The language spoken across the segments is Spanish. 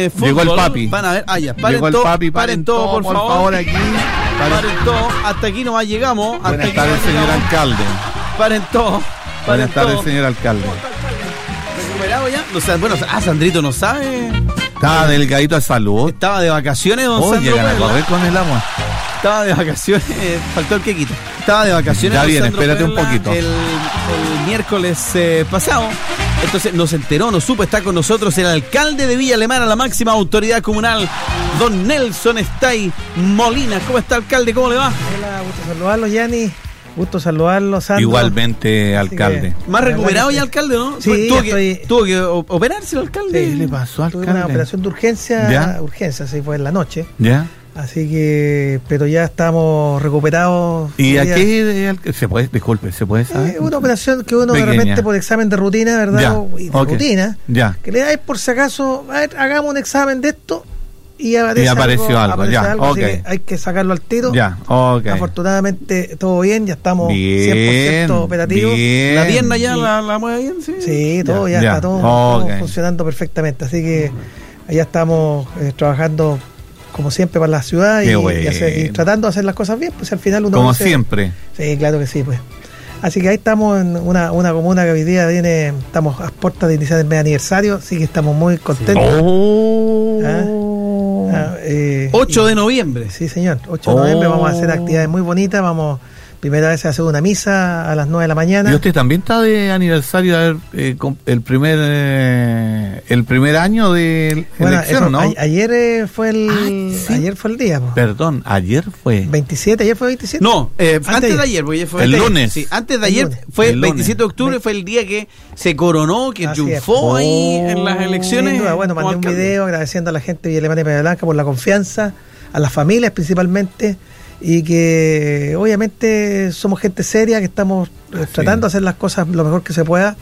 de Llegó el fútbol. papi. Van a ver, ah, ya, paren Llegó el todo, papi, paren todo, por, favor. aquí. Paren todo, hasta aquí nomás llegamos. Hasta Buenas tardes, señor llegamos. alcalde. Paren todo. Paren Buenas tardes, señor alcalde. ¿Recuperado ya? No sé, bueno, ah, Sandrito no sabe. Estaba delgadito de salud. Estaba de vacaciones, don Oh, Sandro llegan a correr con el agua. Estaba de vacaciones, eh, faltó el quequito. Estaba de vacaciones. Viene, Sandro espérate un Perla poquito. El, el miércoles eh, pasado. Entonces nos enteró, nos supo, está con nosotros el alcalde de Villa Alemana, la máxima autoridad comunal, don Nelson Stay Molina. ¿Cómo está, alcalde? ¿Cómo le va? Hola, gusto saludarlo, Yanni. Gusto saludarlo, Sandro. Igualmente, alcalde. que- Más recuperado ya, alcalde, ¿no? Sí, tuvo, ya que, estoy- tuvo que operarse el alcalde. ¿Qué le pasó, Tuve alcalde? una operación de urgencia, ¿Ya? urgencia, sí, fue en la noche. ¿Ya? Así que, pero ya estamos recuperados. ¿Y a qué eh, se puede, disculpe, se puede saber? Eh, una operación que uno de Pequeña. repente por examen de rutina, ¿verdad? Ya, y de rutina. Ya. Que le da por si acaso, a ver, hagamos un examen de esto y, aparece Y apareció algo, aparece ya, así ok. que hay que sacarlo al tiro. Ya, ok. Afortunadamente todo bien, ya estamos Bien, 100% operativos. bien. La pierna ya la, la mueve bien, sí. Sí, todo Ya, ya, ya. está todo funcionando perfectamente. Así que allá estamos eh, trabajando como siempre para la ciudad y, Qué y bueno. hacer- y tratando de hacer las cosas bien, pues al final uno Como siempre. Sí, claro que sí, pues. Así que ahí estamos en una, una comuna que hoy día viene, estamos a puertas de iniciar el mes aniversario, así que estamos muy contentos. Oh. Ah, eh, 8 y- de noviembre. Sí, señor. 8 de noviembre vamos a hacer Oh. actividades muy bonitas. Vamos, primera vez a hacer una misa a las 9 de la mañana. Y usted también está de aniversario de haber, eh, com- el primer eh, el primer año de Bueno, elección, eso, ¿no? a- ayer eh, fue el Ah, sí. ayer fue el día, po. Perdón, ayer fue. 27, ayer fue 27. No, eh, Antes antes, de ayer. ayer, porque fue El lunes. Sí, antes de ayer fue El el lunes. 27 de octubre, fue el día que se coronó, que Así es. triunfó ahí Oh. en las elecciones. Sin duda, bueno, mandé un video agradeciendo a la gente de Villa Alemana y Blanca por la confianza, a las familias principalmente, y que obviamente somos gente seria, que estamos eh, Así tratando de hacer las cosas lo mejor que se pueda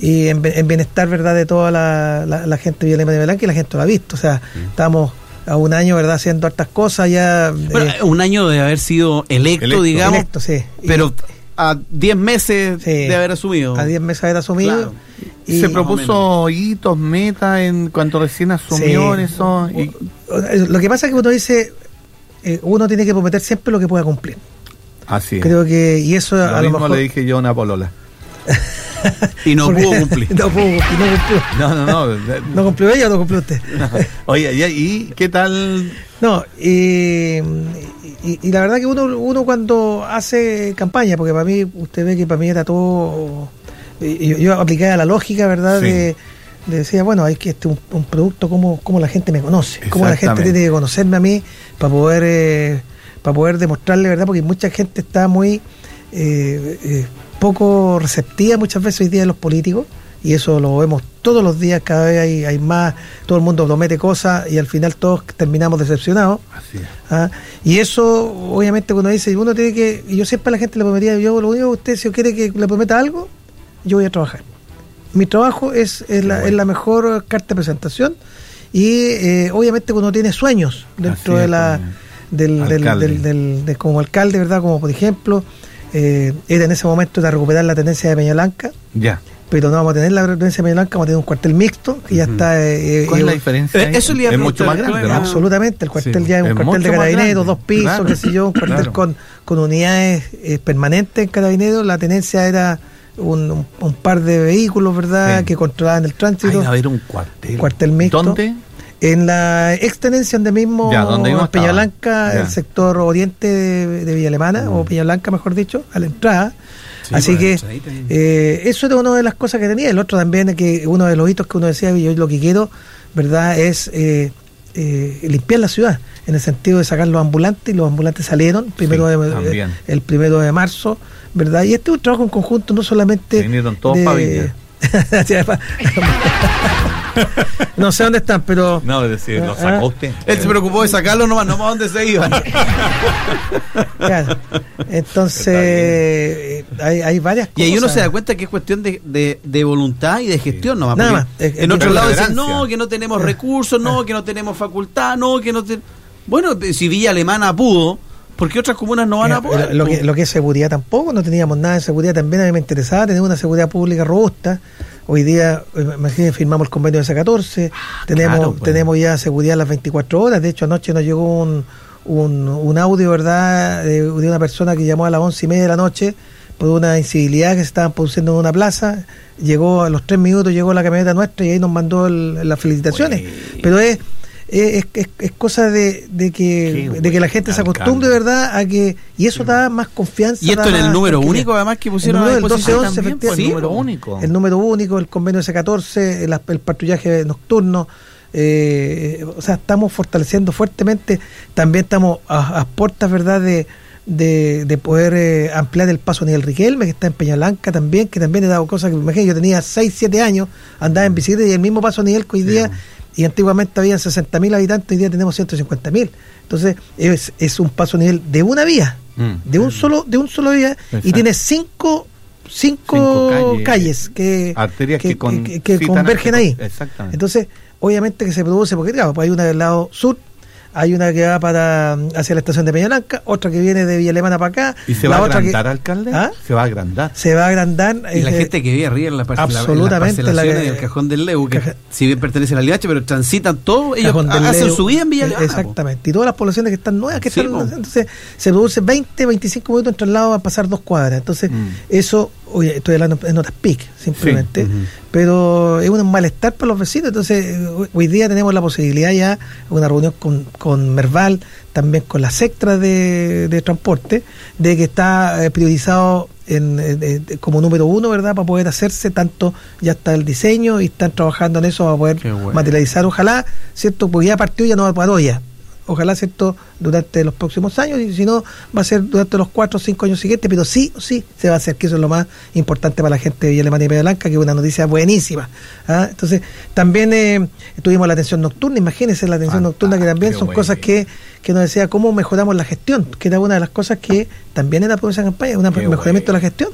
y en, bienestar, ¿verdad?, de toda la, la- la gente de y Peña Blanca y la gente lo ha visto. O sea, estamos a un año, ¿verdad?, haciendo hartas cosas ya. Bueno, eh, un año de haber sido electo, Electo. digamos, electo, sí. Y pero a 10 meses Sí. de haber asumido. a 10 meses de haber asumido. Claro. y- se propuso hitos, metas en cuanto recién asumió Sí. eso. Y, Lo que pasa es que uno dice, eh, uno tiene que prometer siempre lo que pueda cumplir. así es. Creo que, y eso lo a lo mismo mejor. le dije yo a una polola. Y no porque- pudo cumplir. no pudo cumplir, no cumplió. No, no, no. ¿No cumplió ella o no cumplió usted? Oye, ¿y, y qué tal? No, y, y- y la verdad que uno, uno cuando hace campaña, porque para mí, usted ve que para mí era todo. y- Yo, yo aplicaba la lógica, ¿verdad? Sí. De decía, bueno, hay que este un, un producto, como como la gente me conoce, cómo la gente tiene que conocerme a mí para poder eh, para poder demostrarle, ¿verdad? Porque mucha gente está muy eh, eh, poco receptiva muchas veces hoy día de los políticos y eso lo vemos todos los días, cada vez hay, hay más, todo el mundo promete cosas y al final todos terminamos decepcionados. Así es. ¿ah? Y eso, obviamente, cuando dice, uno tiene que, y yo siempre a la gente le prometía, yo lo único que usted, si quiere que le prometa algo, yo voy a trabajar. Mi trabajo es, es, la, bueno. es la mejor carta de presentación y eh, obviamente cuando uno tiene sueños dentro Así de es, la como del, del, alcalde. del- del- de- como alcalde, ¿verdad? Como por ejemplo, eh, era en ese momento de recuperar la tenencia de Peña Blanca, Ya. pero no vamos a tener la tenencia de Peña Blanca, vamos a tener un cuartel mixto que ya Ujú. está... eh, ¿Cuál eh, es la diferencia? Eh, ahí? eso le es mucho más grande, ¿no? Absolutamente, el cuartel Sí, ya es un es cuartel de carabineros, dos pisos, claro. qué sé yo, un cuartel Claro. con, con unidades eh, permanentes en carabineros. La tenencia era un, par de vehículos, ¿verdad?, Sí. que controlaban el tránsito. Ay, a ver un cuartel. Cuartel mixto. ¿Dónde? En la extenencia donde mismo, Ya, donde mismo en Peña estaba. Blanca, Ya. el sector oriente de, de Villa Alemana, o Peña Blanca, mejor dicho, a la entrada. Sí, Así que eh, eso era una de las cosas que tenía. El otro también, que uno de los hitos que uno decía, yo lo que quiero, ¿verdad?, es eh, eh, limpiar la ciudad, en el sentido de sacar los ambulantes, y los ambulantes salieron primero Sí, de- también. el primero de marzo, ¿verdad? Y este es un trabajo en conjunto, no solamente. Vinieron todos de- no sé dónde están, pero. No, es decir, lo Ah, sacó ah. usted. Él se preocupó de sacarlo nomás, no para dónde se iban. Claro. Entonces, hay, hay varias Y cosas. ahí uno se da cuenta que es cuestión de, de, de voluntad y de gestión nomás. Nada porque más. En es otro lado dicen, no, que no tenemos recursos, no, que no tenemos facultad, no, que no te... Bueno, si Villa Alemana pudo, porque otras comunas no van a poder. lo, que, lo que es seguridad tampoco, no teníamos nada de seguridad. También a mí me interesaba tener una seguridad pública robusta. Hoy día, eh, imagínense, firmamos el convenio de esa 14, tenemos, claro, pues. tenemos ya seguridad las 24 horas. De hecho, anoche nos llegó un, un, un audio, ¿verdad?, de, de una persona que llamó a las once y media de la noche por una incivilidad que se estaban produciendo en una plaza. Llegó a los tres minutos, llegó la camioneta nuestra y ahí nos mandó el- las felicitaciones. Pero es, es, es- es cosa de, de que, de que la gente se acostumbre, ¿verdad?, a que. Y eso da más confianza. Y esto en el número único, además, que El pusieron a número del disposición 12-11, también, pues, efectivamente. el número único. El número único, el convenio S14, el, el patrullaje nocturno. eh, o sea, estamos fortaleciendo fuertemente. También estamos a, a puertas, ¿verdad?, de, de, de poder eh, ampliar el paso a nivel Riquelme, que está en Peñalanca también, que también he dado cosas que, imagínate, yo tenía 6, 7 años, andaba en bicicleta y el mismo paso a nivel que hoy día, y antiguamente había 60.000 habitantes, hoy día tenemos 150.000. Entonces, es, es un paso a nivel de una vía, Mm. de un solo de un solo vía, y tiene cinco, cinco, Cinco calles, calles, que, arterias que con- que- que convergen a- ahí. Exactamente. Entonces, obviamente que se produce, porque claro, pues hay una del lado sur, hay una que va para mm, hacia la estación de Peñalanca, otra que viene de Villa Alemana para acá, ¿Y se la va a otra que agrandar, alcalde? ¿Ah? Se va a agrandar. se va a agrandar. Y la eh, gente que vive arriba en la par- absolutamente, la, en la parcelaciones que- y el cajón del Leu, que caja- si bien pertenece a la LIH, pero transitan todo, ellos hacen Leo, su vida en Villa Alemana, po. Exactamente. Y todas las poblaciones que están nuevas, que Sí, están, po. entonces se produce 20, 25 minutos en traslado a pasar dos cuadras. Entonces, Mm. eso, oye, estoy hablando en otras PIC, simplemente, ujú. Pero es un malestar para los vecinos. Entonces, eh, hoy- día tenemos la posibilidad ya, una reunión con, con Merval, también con la sectra de, de transporte, de que está eh, priorizado en, como número uno, ¿verdad? Para poder hacerse tanto, ya está el diseño y están trabajando en eso para poder bueno. materializar, ojalá, ¿cierto? Porque ya partió, ya no va para ya. Ojalá, ¿cierto? Durante los próximos años, y si no, va a ser durante los cuatro o cinco años siguientes, pero sí, sí, se va a hacer, que eso es lo más importante para la gente de Villa Alemana y Pedra Blanca, que es una noticia buenísima. ¿ah? Entonces, también eh, tuvimos la atención nocturna, imagínense la atención nocturna, que también son cosas que, que nos decía cómo mejoramos la gestión, que era una de las cosas que también era por esa campaña, un mejoramiento de la gestión.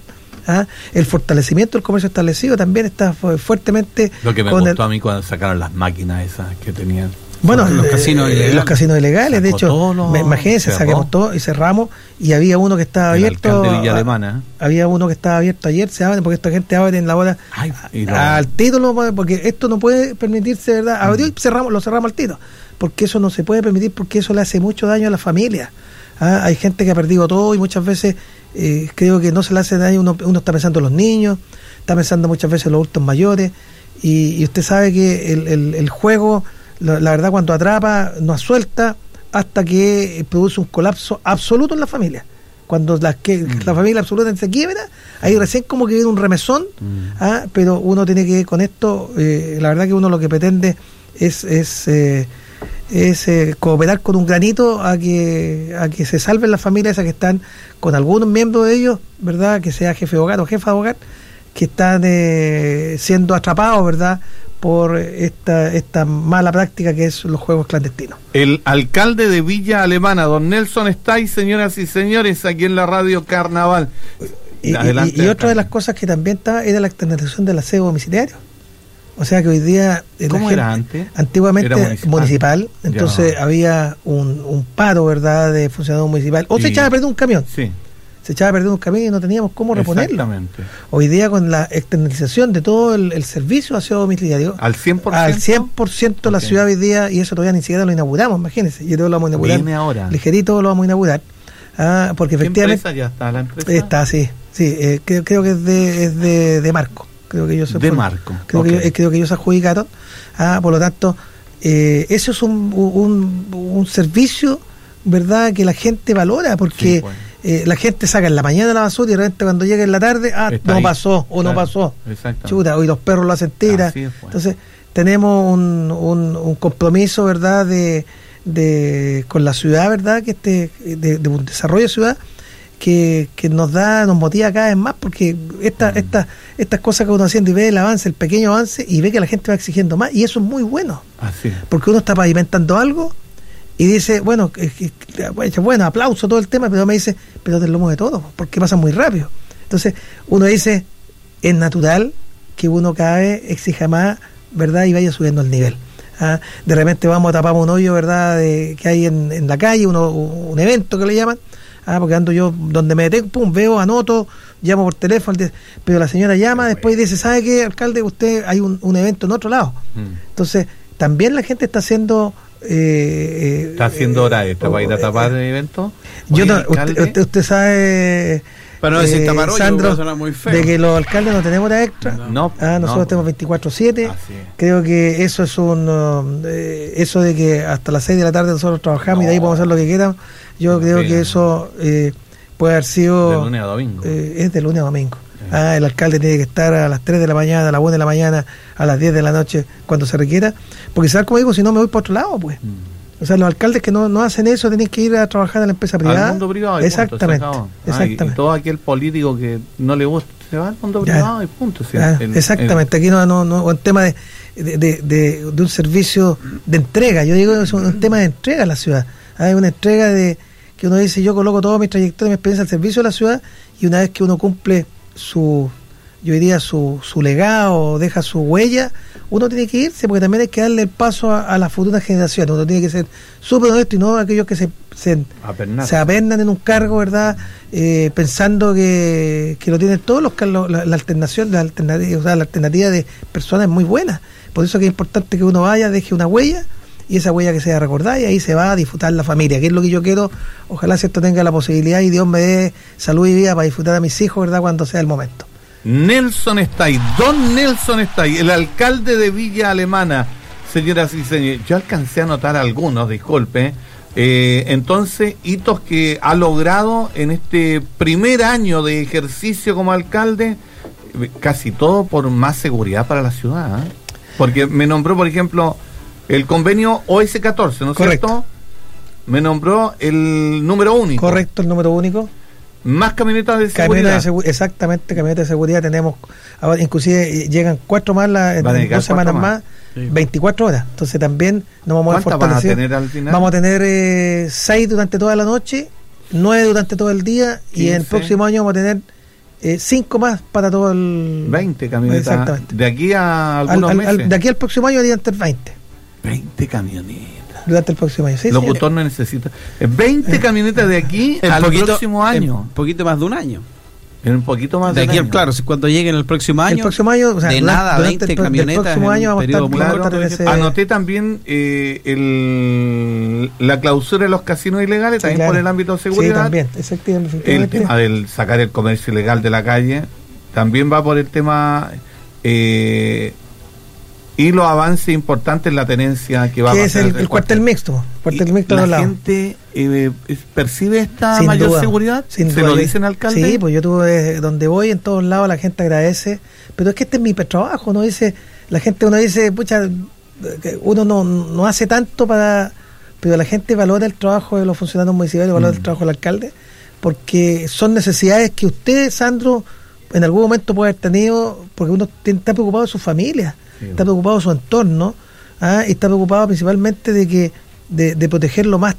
¿ah? El fortalecimiento del comercio establecido también está fu- fuertemente Lo que me el- gustó a mí cuando sacaron las máquinas esas que tenían. Bueno, Los eh, casinos ilegales. los casinos ilegales, de hecho, me- imagínense, saquemos todo y cerramos y había uno que estaba abierto. alcalde de Villa a- Alemana. Había uno que estaba abierto ayer, se abre porque esta gente abre en la hora Ay, al título, porque esto no puede permitirse, ¿verdad? Abrió y cerramos, lo cerramos al tiro, porque eso no se puede permitir porque eso le hace mucho daño a la familia. ¿ah? Hay gente que ha perdido todo y muchas veces eh, creo que no se le hace daño, uno, uno está pensando en los niños, está pensando muchas veces en los adultos mayores y, y usted sabe que el, el- el juego, la, la verdad cuando atrapa, nos suelta hasta que eh, produce un colapso absoluto en la familia. Cuando la, que, la familia absolutamente se quiebra, ahí recién como que viene un remesón, ¿ah? pero uno tiene que con esto, eh, la verdad que uno lo que pretende es, es, eh, es eh, cooperar con un granito a que, a que se salven las familias esas que están con algunos miembros de ellos, ¿verdad? Que sea jefe de hogar o jefa de hogar, que están eh, siendo atrapados, ¿verdad? Por esta, esta mala práctica que es los juegos clandestinos. El alcalde de Villa Alemana, don Nelson Stay, señoras y señores, aquí en la radio Carnaval. Y, Adelante, y otra de las cosas que también estaba era la externalización del aseo domiciliario. O sea que hoy día... ¿Cómo gente- era antes? Antiguamente Era municipal, municipal. entonces Ya. había un, un paro, ¿verdad?, de funcionarios municipal. O se Y- echaba a perder un camión. Sí, Se echaba a perder un camión y no teníamos cómo reponerlo. exactamente. Hoy día con la externalización de todo el, el servicio aseo domiciliario, Al 100%. al 100% la Ok. ciudad hoy día, y eso todavía ni siquiera lo inauguramos, imagínense, y todo lo vamos a inaugurar. Viene ahora. Ligerito lo vamos a inaugurar. Ah, porque ¿Qué efectivamente... empresa ya está la empresa? Está, sí. Sí, eh, creo, creo que es de, es de, de Marco. Creo que ellos se De Marco, Creo, ok. que, eh, creo que ellos se adjudicaron. Ah, por lo tanto, eh, eso es un, un, un servicio, ¿verdad?, que la gente valora, porque Sí, pues. Eh, la gente saca en la mañana la basura y de repente cuando llega en la tarde, ah, Está no ahí. pasó o no pasó. exactamente. Chuta, hoy los perros lo hacen tira. Pues. Entonces, tenemos un, un, un compromiso, ¿verdad?, de, de con la ciudad, ¿verdad?, que este de, de un desarrollo de ciudad que, que nos da, nos motiva cada vez más, porque esta, Mm. esta, estas cosas que uno haciendo y ve el avance, el pequeño avance, y ve que la gente va exigiendo más, y eso es muy bueno, Así es. porque uno está pavimentando algo y dice, bueno, que- bueno, aplauso todo el tema, pero me dice, pero del lomo de todo, porque pasa muy rápido. Entonces, uno dice, es natural que uno cada vez exija más, ¿verdad? Y vaya subiendo el nivel. ¿ah? De repente vamos a tapar un hoyo, ¿verdad? De, que hay en, en la calle, uno, un evento que le llaman, Ah, porque ando yo donde me detengo, pum, veo, anoto, llamo por teléfono, pero la señora llama, después dice, ¿sabe qué, alcalde? Usted hay un, un evento en otro lado. Mm. Entonces, también la gente está haciendo... eh, eh, Está haciendo hora extra para ir a eh, tapar eh, el evento. yo no- usted, usted, usted sabe, Para no decir eh, taparollo, Sandro, muy feo. de que los alcaldes no tenemos hora extra. No, Ah, nosotros no. tenemos 24-7. Así es. Creo que eso es un. um, eh, eso de que hasta las 6 de la tarde nosotros trabajamos y de ahí podemos hacer lo que quieran. Yo creo pena. que eso eh, puede haber sido. De lunes a domingo. eh, es de lunes a domingo. Ah, el alcalde tiene que estar a las 3 de la mañana, a las 1 de la mañana, a las 10 de la noche, cuando se requiera. Porque, ¿sabes cómo digo? Si no, me voy para otro lado, pues. Mm. O sea, los alcaldes que no, no hacen eso tienen que ir a trabajar en la empresa privada. Al mundo privado. punto, exactamente. Ah, y- exactamente. y, todo aquel político que no le gusta se va al mundo Ya. privado y punto. Ah, el- exactamente, aquí no, no, no un tema de, de, de- de- de un servicio de entrega, yo digo es un, un tema de entrega a la ciudad, hay una entrega de que uno dice yo coloco toda mi trayectoria, mi experiencia al servicio de la ciudad y una vez que uno cumple su, yo diría su, su legado, deja su huella, uno tiene que irse porque también hay que darle el paso a, a las futuras generaciones, uno tiene que ser súper honesto y no aquellos que se, se, se apernan en un cargo, ¿verdad? Eh, pensando que, que lo tienen todos los cargos, la, la alternación, la alternativa, o sea, la alternativa de personas es muy buena. Por eso que es importante que uno vaya, deje una huella y esa huella que sea recordada y ahí se va a disfrutar la familia, que es lo que yo quiero. Ojalá cierto tenga la posibilidad y Dios me dé salud y vida para disfrutar a mis hijos, ¿verdad? Cuando sea el momento. Nelson ahí, don Nelson ahí, el alcalde de Villa Alemana. Señoras y señores, yo alcancé a notar algunos, disculpe. Eh, entonces, hitos que ha logrado en este primer año de ejercicio como alcalde, eh, casi todo por más seguridad para la ciudad. ¿eh? Porque me nombró, por ejemplo, el convenio OS14, ¿no es Correcto. cierto? Me nombró el número único. Correcto, el número único. Más camionetas de Camioneta seguridad. de segu- exactamente, camioneta de seguridad tenemos, ahora inclusive eh, llegan cuatro más la, en dos semanas más, más. Sí. 24 horas. Entonces también nos vamos a ver ¿Cuántas van a tener al final? Vamos a tener eh, seis durante toda la noche, nueve durante todo el día y el 15. próximo año vamos a tener eh, cinco más para todo el 20 camionetas. Exactamente. De aquí a Al- algunos al- al- meses. de aquí al próximo año harían tener 20 20 camionetas. durante el próximo año. Sí, El sí. locutor no necesita. eh, 20 camionetas de aquí En al poquito- próximo año. En poquito más de un año. En un poquito más De de aquí, un año. claro, si cuando lleguen el próximo año. el próximo año, o sea, de nada, durante 20 el, camionetas próximo en año un vamos a estar, en ese- Anoté también eh, el, la clausura de los casinos ilegales, Sí, también claro. por el ámbito de Sí, seguridad. también, efectivamente. el efectivamente. tema del sacar el comercio ilegal de la calle también va por el tema eh, y los avances importantes en la tenencia que va a es el, el cuartel mixto. Cuartel mixto la gente eh, percibe esta Sin mayor duda, seguridad sin se duda. lo dicen alcalde Sí, pues yo tuve, donde voy, en todos lados, la gente agradece. Pero es que este es mi trabajo, ¿no? Dice, la gente, uno dice, pucha, uno no, no hace tanto para. Pero la gente valora el trabajo de los funcionarios municipales, valora Mm. el trabajo del alcalde, porque son necesidades que usted, Sandro, en algún momento puede haber tenido, porque uno está preocupado de su familia, Sí. está preocupado de su entorno, ¿ah? y está preocupado principalmente de que de, de proteger lo más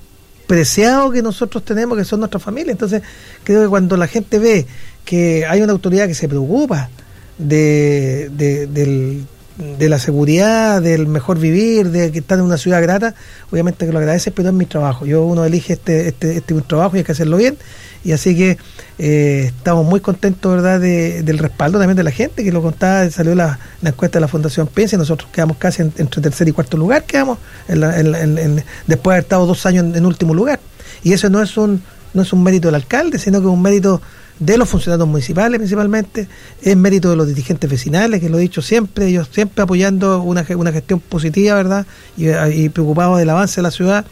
preciado que nosotros tenemos, que son nuestras familias. Entonces, creo que cuando la gente ve que hay una autoridad que se preocupa de, de, del- de la seguridad, del mejor vivir, de que están en una ciudad grata, obviamente que lo agradece, pero es mi trabajo. Yo uno elige este, este, este trabajo y hay que hacerlo bien. Y así que eh, estamos muy contentos, ¿verdad?, de- del respaldo también de la gente, que lo contaba, salió la, encuesta de la Fundación Piensa y nosotros quedamos casi en- entre tercer y cuarto lugar, quedamos en la- en después de haber estado dos años en último lugar. Y eso no es un no es un mérito del alcalde, sino que es un mérito de los funcionarios municipales principalmente, es mérito de los dirigentes vecinales, que lo he dicho siempre, ellos siempre apoyando una, una gestión positiva, ¿verdad? Y, y preocupados del avance de la ciudad.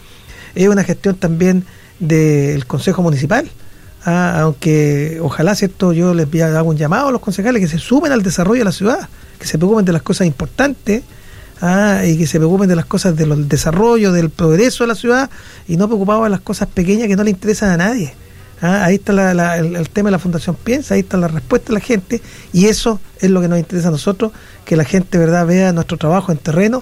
Es una gestión también del Consejo Municipal, Ah, aunque ojalá, ¿cierto? Yo les dar un llamado a los concejales que se sumen al desarrollo de la ciudad, que se preocupen de las cosas importantes ah, y que se preocupen de las cosas del desarrollo, del progreso de la ciudad y no preocupados de las cosas pequeñas que no le interesan a nadie. Ah, ahí está la- la- el, tema de la Fundación Piensa, ahí está la respuesta de la gente y eso es lo que nos interesa a nosotros, que la gente verdad vea nuestro trabajo en terreno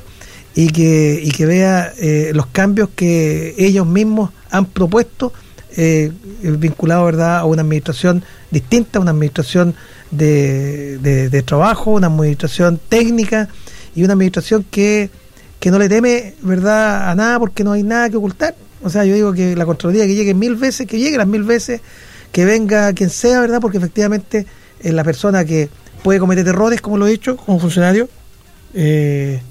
y que, y que vea eh, los cambios que ellos mismos han propuesto eh, vinculado verdad a una administración distinta, una administración de, de- de trabajo, una administración técnica y una administración que, que no le teme verdad a nada porque no hay nada que ocultar. O sea, yo digo que la Contraloría que llegue mil veces, que llegue las mil veces, que venga quien sea, ¿verdad? Porque efectivamente es la persona que puede cometer errores, como lo he dicho, como funcionario, eh,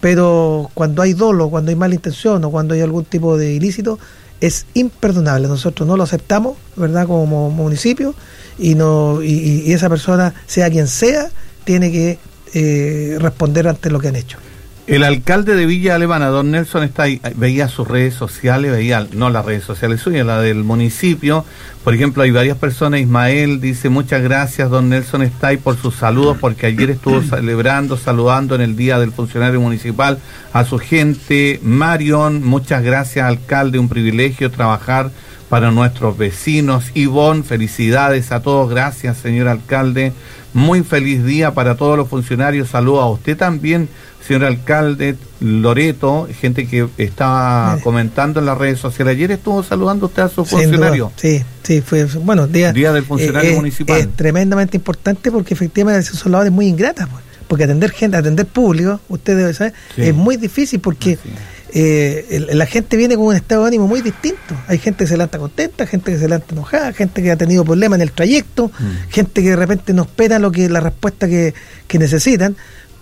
pero cuando hay dolo, cuando hay mala intención o cuando hay algún tipo de ilícito, es imperdonable. Nosotros no lo aceptamos, ¿verdad? Como municipio y no y, y esa persona, sea quien sea, tiene que eh, responder ante lo que han hecho. El alcalde de Villa Alemana, don Nelson, está ahí, veía sus redes sociales, veía, no las redes sociales suyas, la del municipio. Por ejemplo, hay varias personas, Ismael dice, muchas gracias, don Nelson está ahí por sus saludos, porque ayer estuvo celebrando, saludando en el Día del Funcionario Municipal a su gente. Marion, muchas gracias, alcalde, un privilegio trabajar para nuestros vecinos. Ivonne, felicidades a todos, gracias, señor alcalde. Muy feliz día para todos los funcionarios. Saludos a usted también, señor alcalde Loreto, gente que estaba Mire. comentando en las redes sociales. Ayer estuvo saludando usted a su funcionario. Sí, sí, fue, bueno, día, Día del funcionario es- municipal. Es tremendamente importante porque efectivamente son labores muy ingratas, pues. porque atender gente, atender público, usted debe saber, Sí. es muy difícil porque Así es. eh, el- la gente viene con un estado de ánimo muy distinto. Hay gente que se levanta contenta, gente que se levanta enojada, gente que ha tenido problemas en el trayecto, Mm. gente que de repente no espera lo que la respuesta que, que necesitan.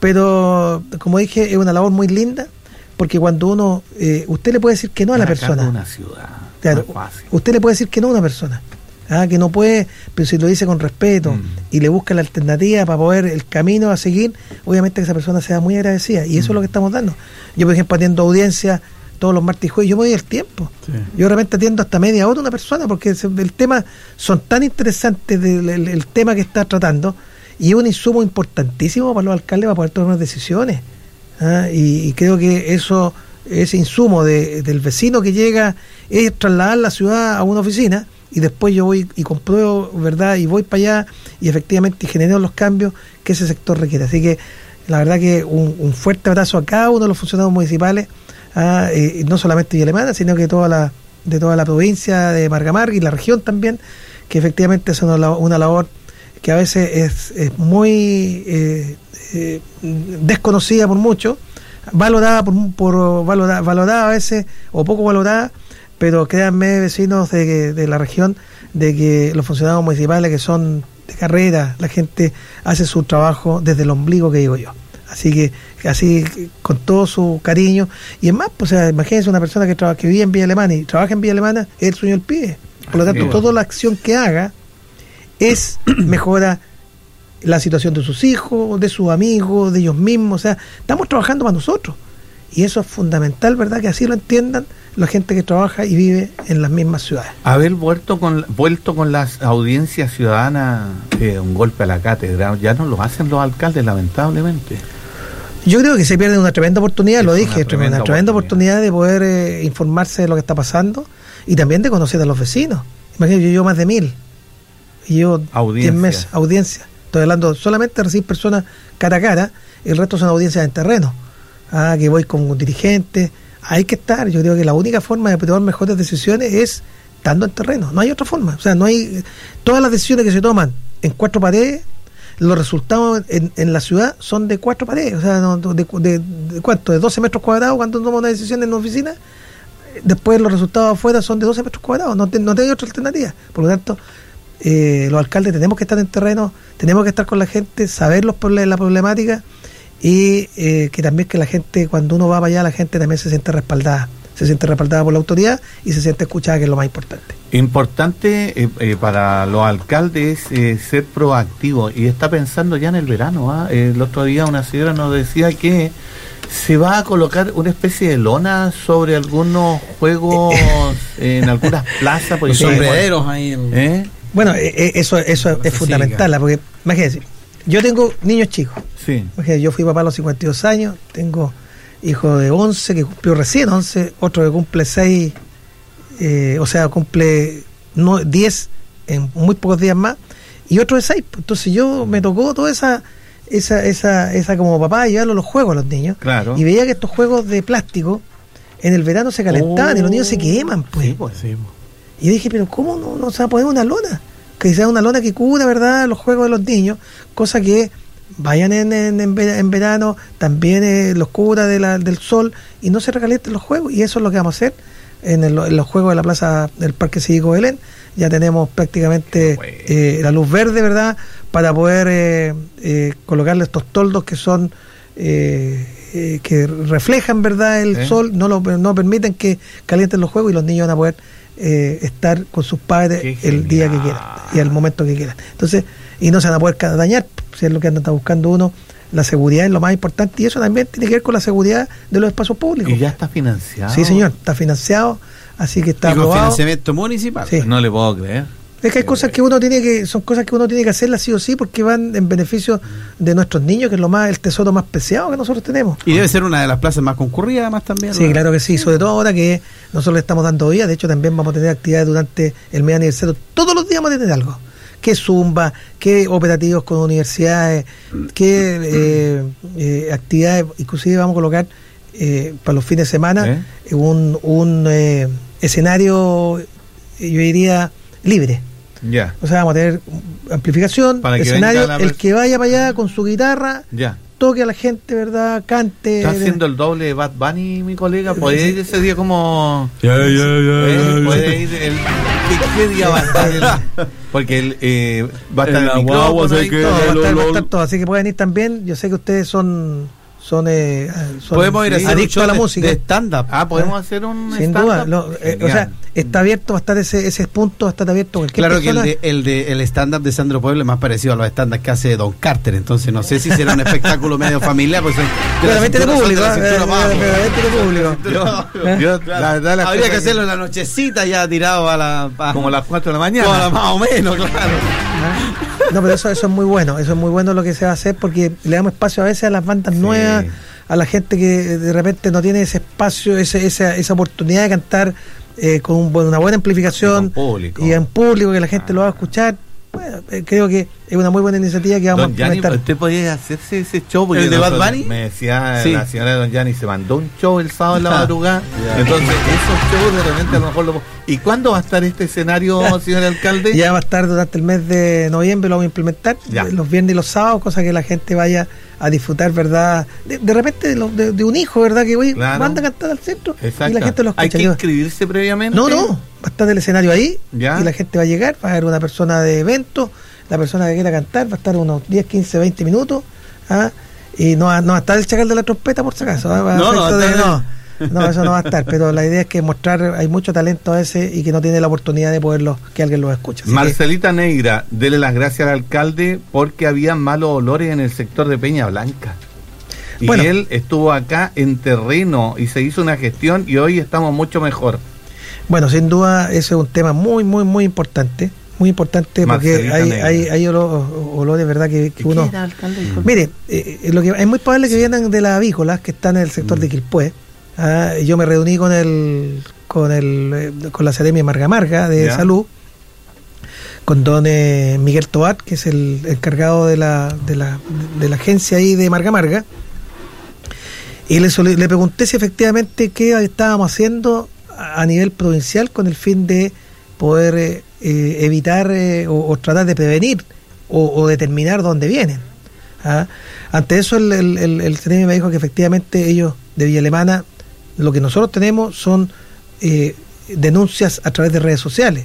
Pero, como dije, es una labor muy linda porque cuando uno, eh, usted le puede decir que no a la persona. una ciudad. Claro, fácil. usted le puede decir que no a una persona, ah, que no puede, pero si lo dice con respeto Mm. y le busca la alternativa para poder el camino a seguir, obviamente que esa persona sea muy agradecida y eso Mm. es lo que estamos dando. Yo, por ejemplo, atiendo audiencias todos los martes y jueves, yo me doy el tiempo. Sí. Yo realmente atiendo hasta media hora una persona porque el tema son tan interesantes del el- el tema que está tratando y es un insumo importantísimo para los alcaldes para poder tomar decisiones. ¿ah? Y, y creo que eso ese insumo de- del vecino que llega es trasladar la ciudad a una oficina y después yo voy y compruebo, ¿verdad? Y voy para allá y efectivamente genero los cambios que ese sector requiere. Así que la verdad que un, fuerte abrazo a cada uno de los funcionarios municipales, ah, eh, no solamente de Alemana, sino que toda la, de toda la provincia de Margamar y la región también, que efectivamente es una, una labor que a veces es, es muy eh, eh, desconocida por muchos, valorada por, por valorada, valorada a veces o poco valorada, pero créanme vecinos de, de la región de que los funcionarios municipales que son de carrera, la gente hace su trabajo desde el ombligo que digo yo. Así que así con todo su cariño y es más, pues, o sea, imagínense una persona que trabaja que vive en Villa Alemana y trabaja en Villa Alemana, es el sueño del pibe. Por lo tanto, toda la acción que haga es mejora la situación de sus hijos, de sus amigos, de ellos mismos. O sea, estamos trabajando para nosotros. Y eso es fundamental, ¿verdad? Que así lo entiendan la gente que trabaja y vive en las mismas ciudades. Haber vuelto con, vuelto con las audiencias ciudadanas, eh, un golpe a la cátedra, ya no lo hacen los alcaldes, lamentablemente. Yo creo que se pierde una tremenda oportunidad, Es lo una dije, tremenda, tremenda tremenda oportunidad. oportunidad de poder eh, informarse de lo que está pasando y también de conocer a los vecinos. Imagínate, yo llevo más de mil y yo Audiencias. 10 meses, audiencia. Estoy hablando solamente de recibir personas cara a cara, el resto son audiencias en terreno. Ah, que voy con dirigentes. Hay que estar, yo creo que la única forma de tomar mejores decisiones es estando en terreno. No hay otra forma. O sea, no hay. Todas las decisiones que se toman en cuatro paredes, los resultados en, en la ciudad son de cuatro paredes. O sea, no, de, de- de cuánto? De 12 metros cuadrados cuando toma una decisión en una oficina. Después los resultados afuera son de 12 metros cuadrados. No, te- no tiene otra alternativa. Por lo tanto, eh, los alcaldes tenemos que estar en terreno, tenemos que estar con la gente, saber los proble- la problemática y eh, que también que la gente, cuando uno va para allá, la gente también se siente respaldada. Se siente respaldada por la autoridad y se siente escuchada, que es lo más importante. Importante eh, eh, para los alcaldes eh, ser proactivos y está pensando ya en el verano. ¿ah? El otro día una señora nos decía que se va a colocar una especie de lona sobre algunos juegos en algunas plazas. por Los ahí. en- ¿Eh? Bueno, eh, eh, eso, eso es fundamental, siga. porque imagínense, yo tengo niños chicos. Sí. Imagínate, yo fui papá a los 52 años, tengo hijo de 11 que cumplió recién 11, otro que cumple 6, eh, o sea, cumple no, 10 en muy pocos días más, y otro de 6. Entonces yo me tocó toda esa, esa, esa, esa como papá llevarlo a los juegos a los niños, Claro. y veía que estos juegos de plástico en el verano se calentaban y los niños se queman, pues. Sí, pues. Sí, Y dije, pero ¿cómo no, no se va a poner una lona? Que sea una lona que cubra, ¿verdad?, los juegos de los niños, cosa que vayan en, en, en vera- en verano, también eh, los cubra de la- del sol y no se recalienten los juegos. Y eso es lo que vamos a hacer. en, el- en los juegos de la plaza del Parque Cívico Belén. Ya tenemos prácticamente bueno. eh, la luz verde, ¿verdad? Para poder eh, colocarle estos toldos que son eh, que reflejan, ¿verdad? El ¿Eh? sol, no lo no permiten que calienten los juegos y los niños van a poder eh, estar con sus padres el día que quieran y al momento que quieran. Entonces, y no se van a poder dañar, si es lo que anda buscando uno. La seguridad es lo más importante y eso también tiene que ver con la seguridad de los espacios públicos. Y ya está financiado. Sí, señor, está financiado, así que está y con aprobado. financiamiento municipal. Sí. No le puedo creer. Es que hay cosas que uno tiene que, son cosas que uno tiene que hacerlas sí o sí porque van en beneficio de nuestros niños, que es lo más, el tesoro más preciado que nosotros tenemos. Y debe ser una de las plazas más concurridas además también. Sí, ¿no? claro que sí, sobre todo ahora que nosotros le estamos dando vida, de hecho también vamos a tener actividades durante el mes aniversario, todos los días vamos a tener algo, que zumba, que operativos con universidades, que eh, eh, actividades, inclusive vamos a colocar eh, para los fines de semana ¿Eh? un, un eh, escenario, yo diría, libre. Ya, O sea, vamos a tener amplificación, Para que escenario, la el que vaya para allá con su guitarra, ya. toque a la gente, ¿verdad? Cante. Está haciendo el doble de Bad Bunny, mi colega. ¿Puede ir ese día como.? Ya, ya, ya, Eh, ¿Puede ir el. ¿Qué, día va a estar el.? Porque él eh, va a estar En el, guagua micrófono todo. todo, va, a lo- estar, va a estar todo, así que pueden ir también. Yo sé que ustedes son son, eh, son Podemos ir a hacer un adictos show a la de- música. de stand-up. Ah, podemos hacer un. sin duda. lo- eh, o sea, está abierto, va a estar ese, ese punto, va a estar abierto cualquier Claro que el de, el de el stand-up de Sandro Pueblo es más parecido a los stand-up que hace Don Carter, entonces no sé si será un espectáculo medio familiar, pues Claramente de público. ¿eh? para abajo. Claramente de público. Habría que hacerlo en la nochecita ya tirado a la Como a las 4 de la mañana. como a la- más o menos, claro. No, pero eso, eso es muy bueno, eso es muy bueno lo que se va a hacer porque le damos espacio a veces a las bandas Sí. nuevas, a la gente que de repente no tiene ese espacio, ese, esa, esa oportunidad de cantar eh, con una buena amplificación Y con público. y en público que la gente lo va a escuchar. Bueno, eh, creo que es una muy buena iniciativa que vamos Don a implementar. ¿usted podía hacerse ese show? Porque ¿El de Bad Bunny? Me decía Sí. la señora Don Yanni, se mandó un show el sábado en la madrugada. Entonces, esos shows de repente a lo mejor lo... ¿Y cuándo va a estar este escenario, señor alcalde? Ya va a estar durante el mes de noviembre, lo vamos a implementar, Ya. los viernes y los sábados, cosa que la gente vaya a disfrutar, ¿verdad? De, de repente de, lo- de- de un hijo, ¿verdad? Que oye, Claro. manda a cantar al centro Exacto. y la gente lo escucha. ¿Hay que inscribirse previamente? No, no, va a estar el escenario ahí Ya. y la gente va a llegar, va a haber una persona de evento, la persona que quiera cantar va a estar unos 10, 15, 20 minutos ¿ah? y no va, no va a estar el chacal de la trompeta por si acaso. ¿ah? No, no de- no, no, eso no va a estar, pero la idea es que mostrar, hay mucho talento a veces y que no tiene la oportunidad de poderlo, que alguien lo escuche. Así que- Marcelita Negra, dele las gracias al alcalde porque había malos olores en el sector de Peña Blanca. Y Bueno. él estuvo acá en terreno y se hizo una gestión y hoy estamos mucho mejor. Bueno, sin duda ese es un tema muy, muy, muy importante. Muy importante porque hay, hay, hay olo- olores, ¿verdad? Que, que uno. Mire, eh, lo que es muy probable que vienen de las avícolas que están en el sector Mm. de Quilpué. Ah, yo me reuní con el con el eh, con la Seremia Marga Marga de. Salud, con don eh, Miguel Toat, que es el encargado de la, de la, de la agencia ahí de Marga Marga. Y le, le pregunté si efectivamente qué estábamos haciendo a nivel provincial con el fin de poder eh, eh, evitar eh, o, o tratar de prevenir o, o determinar dónde vienen. ¿ah? Ante eso el, el, el, el CNM me dijo que efectivamente ellos de Villa Alemana, lo que nosotros tenemos son eh, denuncias a través de redes sociales.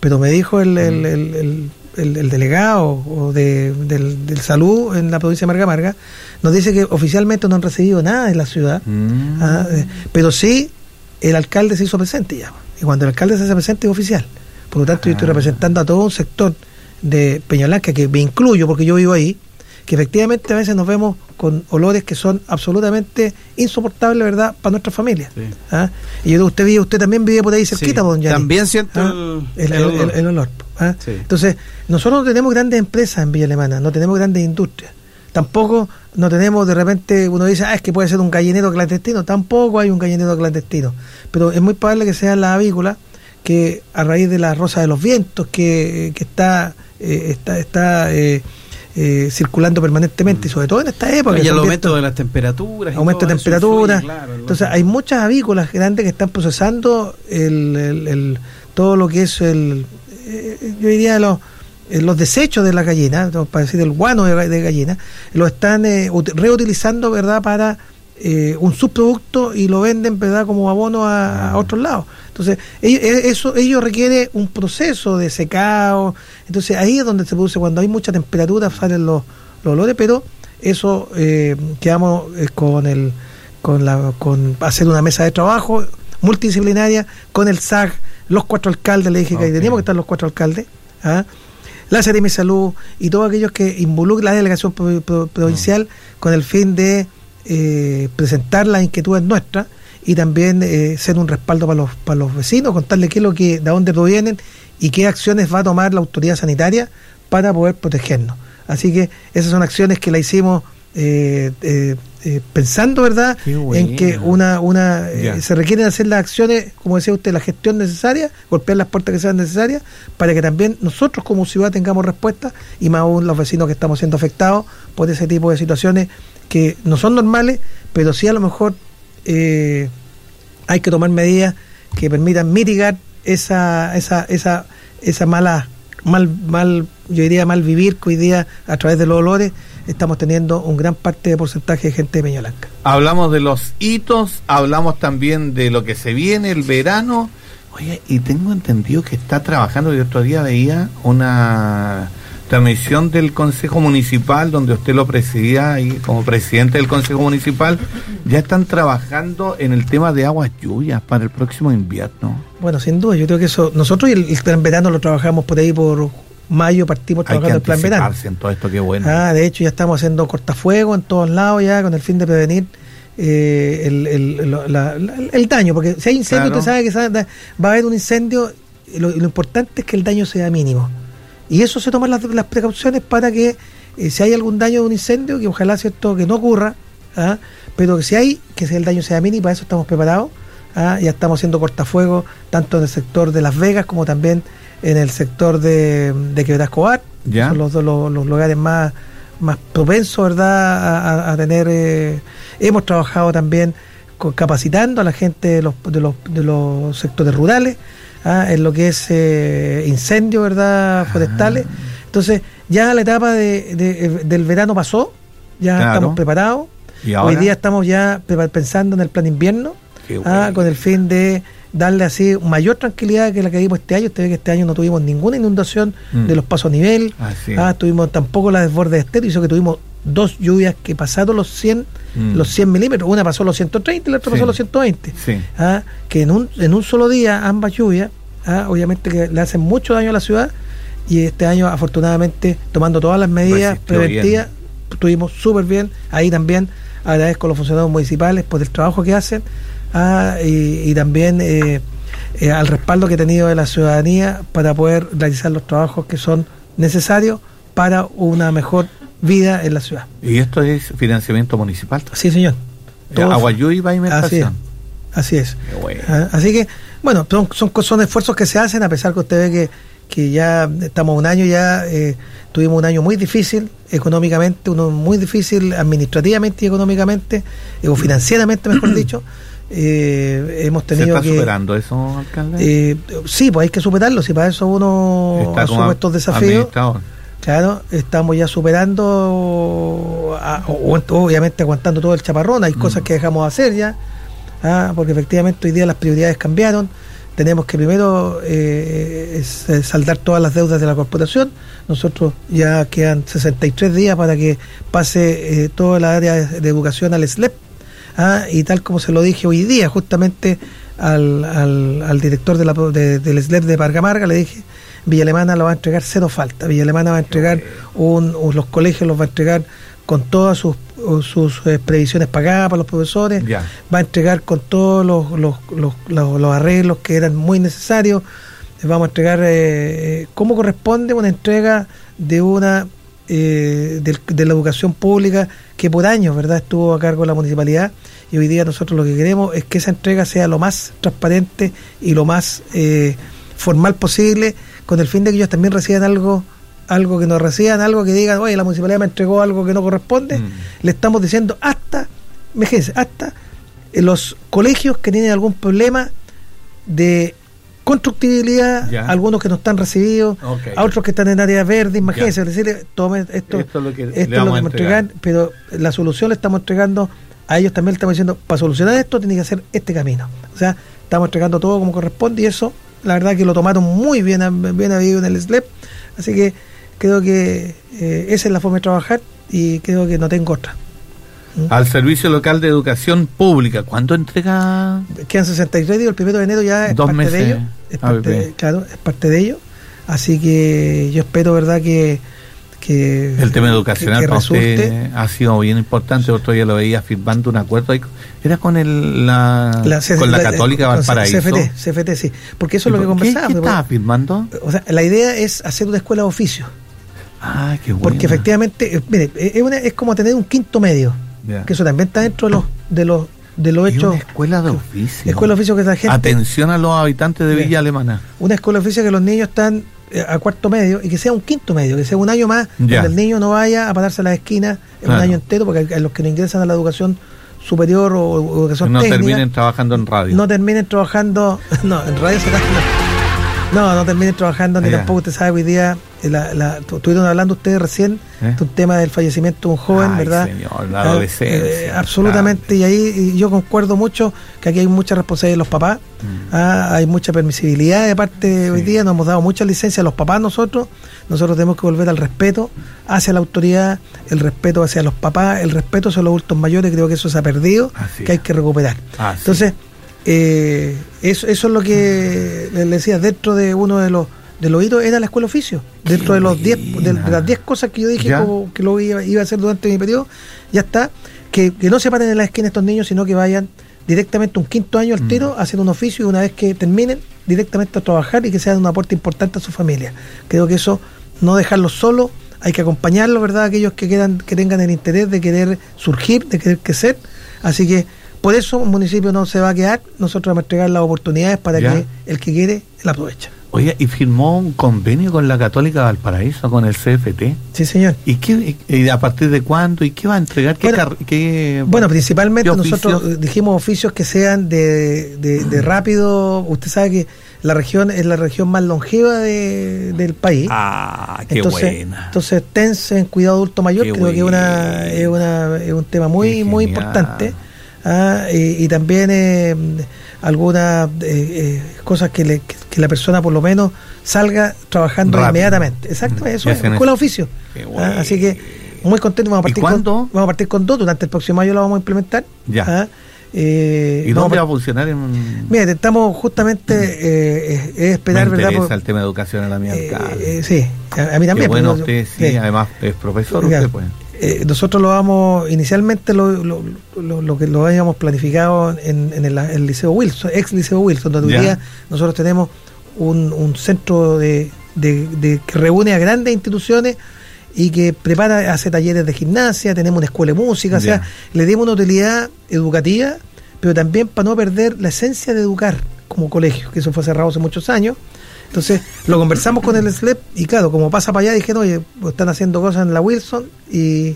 Pero me dijo el, el, el, el- el- el delegado o de, del, del salud en la provincia de Marga Marga, nos dice que oficialmente no han recibido nada de la ciudad. Mm. Ah, eh, pero sí, el alcalde se hizo presente ya. Y cuando el alcalde se hace presente es oficial. Por lo tanto, yo estoy Ah. representando a todo un sector de Peñolanca, que me incluyo porque yo vivo ahí, que efectivamente a veces nos vemos con olores que son absolutamente insoportables, ¿verdad?, para nuestra familia. Sí. ¿Ah? Y yo digo, usted vive, usted también vive por ahí cerquita, Sí, don Gianni. También siento ¿Ah? el, el, el- el- el olor. ¿ah? Sí. Entonces, nosotros no tenemos grandes empresas en Villa Alemana, no tenemos grandes industrias. Tampoco no tenemos, de repente, uno dice, ah, es que puede ser un gallinero clandestino. Tampoco hay un gallinero clandestino. Pero es muy probable que sean las avícolas que a raíz de la rosa de los vientos que, que está, eh, está, está eh, eh, circulando permanentemente, y sobre todo en esta época. y el aumento de las temperaturas. aumento de todo eso temperatura. influye, claro, Entonces hay muchas avícolas grandes que están procesando el, el- el- todo lo que es el, eh, yo diría los, los desechos de la gallina, para decir el guano de, gallina, lo están eh, ut- reutilizando, ¿verdad? Para eh, un subproducto y lo venden, ¿verdad? Como abono a, a otros lados. Entonces, ello- e- eso ello requiere un proceso de secado. Entonces, ahí es donde se produce, cuando hay mucha temperatura, salen los, los olores, pero eso eh, quedamos eh, con el con la con hacer una mesa de trabajo multidisciplinaria con el SAC, los cuatro alcaldes, le dije que ahí teníamos que estar los cuatro alcaldes, ¿ah? La Seremi de Salud y todos aquellos que involucran la delegación pro- pro- provincial con el fin de eh, presentar las inquietudes nuestras y también eh, ser un respaldo para los, para los vecinos, contarles qué es lo que, de dónde provienen y qué acciones va a tomar la autoridad sanitaria para poder protegernos. Así que esas son acciones que la hicimos eh, eh, pensando, ¿verdad?, en que una, una eh, se requieren hacer las acciones, como decía usted, la gestión necesaria, golpear las puertas que sean necesarias, para que también nosotros como ciudad tengamos respuesta y más aún los vecinos que estamos siendo afectados por ese tipo de situaciones que no son normales, pero sí a lo mejor eh, hay que tomar medidas que permitan mitigar esa, esa, esa, esa mala, mal, mal, yo diría mal vivir que hoy día a través de los olores estamos teniendo un gran parte de porcentaje de gente de Peña Blanca. Hablamos de los hitos, hablamos también de lo que se viene, el verano. Oye, y tengo entendido que está trabajando, el otro día veía una transmisión del Consejo Municipal, donde usted lo presidía ahí como presidente del Consejo Municipal. Ya están trabajando en el tema de aguas lluvias para el próximo invierno. Bueno, sin duda, yo creo que eso, nosotros el, el verano lo trabajamos por ahí por mayo, partimos trabajando el plan verano. en todo esto, qué bueno. Ah, de hecho ya estamos haciendo cortafuegos en todos lados ya con el fin de prevenir eh, el, el- lo- la- la- el daño, porque si hay incendio, Claro. usted sabe que sabe- va a haber un incendio, lo, lo importante es que el daño sea mínimo. Y eso se toman las, las precauciones para que eh, si hay algún daño de un incendio, que ojalá cierto que no ocurra, ¿ah? pero que si hay, que el daño sea mínimo, para eso estamos preparados. ¿ah? Ya estamos haciendo cortafuegos tanto en el sector de Las Vegas como también en el sector de, de Quebrada Escobar. Ya. Son los dos los, los lugares más, más propensos, ¿verdad?, a, tener... eh, hemos trabajado también con- capacitando a la gente de los, de los, de los sectores rurales, ¿ah? en lo que es eh, incendios, ¿verdad?, forestales. Entonces, ya la etapa de, de- eh, del verano pasó, ya Claro. estamos preparados. ¿Y ahora? Hoy día estamos ya pensando en el plan invierno, ah, con el fin de darle así mayor tranquilidad que la que vimos este año. Usted ve que este año no tuvimos ninguna inundación Mm. de los pasos a nivel, Así ah, tuvimos tampoco la desborde de estero, hizo que tuvimos dos lluvias que pasaron los 100, Mm. los 100 milímetros, una pasó los 130 y la otra Sí. pasó los 120. Sí. Ah, que en un, en un solo día ambas lluvias, ah, obviamente que le hacen mucho daño a la ciudad y este año afortunadamente tomando todas las medidas Resistió preventivas estuvimos súper bien, ahí también agradezco a los funcionarios municipales por el trabajo que hacen ah, y, y también eh, eh, al respaldo que he tenido de la ciudadanía para poder realizar los trabajos que son necesarios para una mejor vida en la ciudad. Y esto es financiamiento municipal. Sí, señor. Todo- Agua lluvia y Así es. pavimentación. Así es. Qué bueno. Ah, Así que, bueno, son, son, son esfuerzos que se hacen, a pesar que usted ve que, que ya estamos un año, ya eh, tuvimos un año muy difícil económicamente, uno muy difícil administrativamente y económicamente, o financieramente, mejor dicho. Eh, hemos ¿Se tenido está que... superando eso, alcalde? eh, sí, pues hay que superarlo, si para eso uno Está asume estos desafíos. Claro, estamos ya superando, a- o- o- obviamente aguantando todo el chaparrón, hay cosas que dejamos de hacer ya, ah, porque efectivamente hoy día las prioridades cambiaron, tenemos que primero eh, saldar todas las deudas de la corporación, nosotros ya quedan 63 días para que pase eh, toda la área de educación al SLEP, ah, y tal como se lo dije hoy día justamente al, al, al director de la, de- del SLEP de Pargamarga, le dije, Villa Alemana lo va a entregar cero falta. Villa Alemana va a entregar un, los colegios los va a entregar con todas sus, sus eh, previsiones pagadas para los profesores, va a entregar con todos los, los, los, los- los arreglos que eran muy necesarios, vamos a entregar eh, como corresponde una entrega de una eh, del- de, la educación pública que por años verdad estuvo a cargo de la municipalidad y hoy día nosotros lo que queremos es que esa entrega sea lo más transparente y lo más eh, formal posible con el fin de que ellos también reciban algo algo que nos reciban, algo que digan, oye, la municipalidad me entregó algo que no corresponde, Mm. le estamos diciendo hasta, imagínense, hasta los colegios que tienen algún problema de constructibilidad, Ya. algunos que no están recibidos, a otros que están en área verde, imagínense, decirle, tome esto, Esto es lo que esto es lo que me entregar. entregan, pero la solución le estamos entregando, a ellos también le estamos diciendo, para solucionar esto tiene que hacer este camino. O sea, estamos entregando todo como corresponde y eso, la verdad que lo tomaron muy bien, bien habido en el SLEP. Así que creo que eh, esa es la forma de trabajar y creo que no tengo otra. Al Servicio Local de Educación Pública, ¿cuánto entrega? Quedan 63 días, el primero de enero ya es Dos parte meses de ello. Es parte, claro, es parte de ello. Así que yo espero, ¿verdad?, que, que el tema educacional que, para resulte. usted ha sido bien importante. Otro día lo veía firmando un acuerdo. ahí. Era con el, la, La- con la Católica con Valparaíso. CFT, CFT, sí. Porque eso es lo que ¿Qué- conversábamos. ¿Qué estaba firmando? O sea, la idea es hacer una escuela de oficio. Ah, qué bueno. Porque efectivamente, eh, mire, es, una- es como tener un quinto medio. Que eso también está dentro de los de los de los hechos. una escuela de oficio. Escuela de oficio que la gente. Atención a los habitantes de. Villa Alemana. Una escuela de oficio que los niños están eh, a cuarto medio y que sea un quinto medio, que sea un año más, Ya. donde el niño no vaya a pararse a las esquinas en Claro. un año entero, porque los que no ingresan a la educación superior o, o educación no técnica, terminen trabajando en radio. no terminen trabajando, no, en radio se no, no, terminen trabajando, ni Ah, tampoco usted sabe hoy día, eh, la, la, tu- estuvieron hablando ustedes recién, ¿Eh? de un tema del fallecimiento de un joven, Ay, ¿verdad? señor, la Eh, adolescencia, eh, absolutamente, y ahí y yo concuerdo mucho que aquí hay mucha responsabilidad de los papás, ah, hay mucha permisibilidad de parte de hoy Mm. Día, nos hemos dado mucha licencia a los papás nosotros, nosotros tenemos que volver al respeto hacia la autoridad, el respeto hacia los papás, el respeto hacia los adultos mayores, creo que eso se ha perdido, Así que hay que recuperar. Así Entonces, eh, eso, eso es lo que le le decía, dentro de uno de los de los hitos era la escuela oficio. Dentro de los diez, de, las 10 cosas que yo dije como que lo iba, iba a hacer durante mi periodo, ya está. Que, que no se paren en la esquina estos niños, sino que vayan directamente un quinto año al Mm. tiro haciendo un oficio y una vez que terminen, directamente a trabajar y que sean un aporte importante a su familia. Creo que eso, no dejarlos solos, hay que acompañarlos, ¿verdad? Aquellos que quieran, que tengan el interés de querer surgir, de querer crecer. Así que por eso un municipio no se va a quedar, nosotros vamos a entregar las oportunidades para Ya. que el que quiere la aproveche. Oye, y firmó un convenio con la Católica Valparaíso, con el CFT. Sí, señor. ¿Y qué, y a partir de cuándo? ¿Y qué va a entregar? ¿Qué Bueno, car- qué- Bueno, principalmente ¿qué nosotros eh, dijimos oficios que sean de, de- de rápido. Usted sabe que la región es la región más longeva de- del país. Ah, qué entonces, buena. entonces TENS en cuidado adulto mayor Qué creo que es, una, es, una, es un tema muy muy importante. Ah, y, y también eh, algunas eh, eh, cosas que, le- que- que la persona por lo menos salga trabajando Rápido. inmediatamente. Exactamente, eso Y es, escuela eso. oficio. Ah, así que muy contento, vamos a ¿Y partir con, vamos a partir con dos, durante el próximo año lo vamos a implementar. Ya. Ah, eh, ¿Y dónde va a funcionar? En... Mira, estamos justamente eh, eh, es esperar, Me ¿verdad? Por- el tema de educación a mi eh, alcalde. eh, sí, a, a mí también. Qué bueno pero- usted, sí, además es profesor usted, pues. Eh, nosotros lo vamos, inicialmente lo, lo, lo- lo que lo habíamos planificado en, en el, el Liceo Wilson, ex Liceo Wilson, donde hoy día nosotros tenemos un, un centro de, de- de- que reúne a grandes instituciones y que prepara, hace talleres de gimnasia, tenemos una escuela de música, o sea, le dimos una utilidad educativa, pero también para no perder la esencia de educar como colegio, que eso fue cerrado hace muchos años. Entonces lo conversamos con el SLEP y claro, como pasa para allá, dijeron, oye, están haciendo cosas en la Wilson y,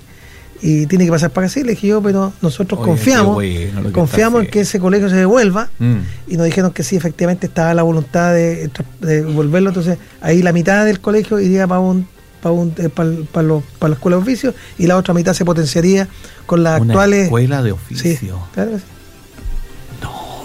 y tiene que pasar para acá. Sí, le dije yo, pero nosotros Oye, confiamos, que confiamos en que ese colegio se devuelva Mm. y nos dijeron que sí, efectivamente estaba la voluntad de, de devolverlo. Entonces ahí la mitad del colegio iría para un para un, eh, para, para los- para la escuela de oficio y la otra mitad se potenciaría con las Una actuales escuela de Sí, oficio. claro que sí.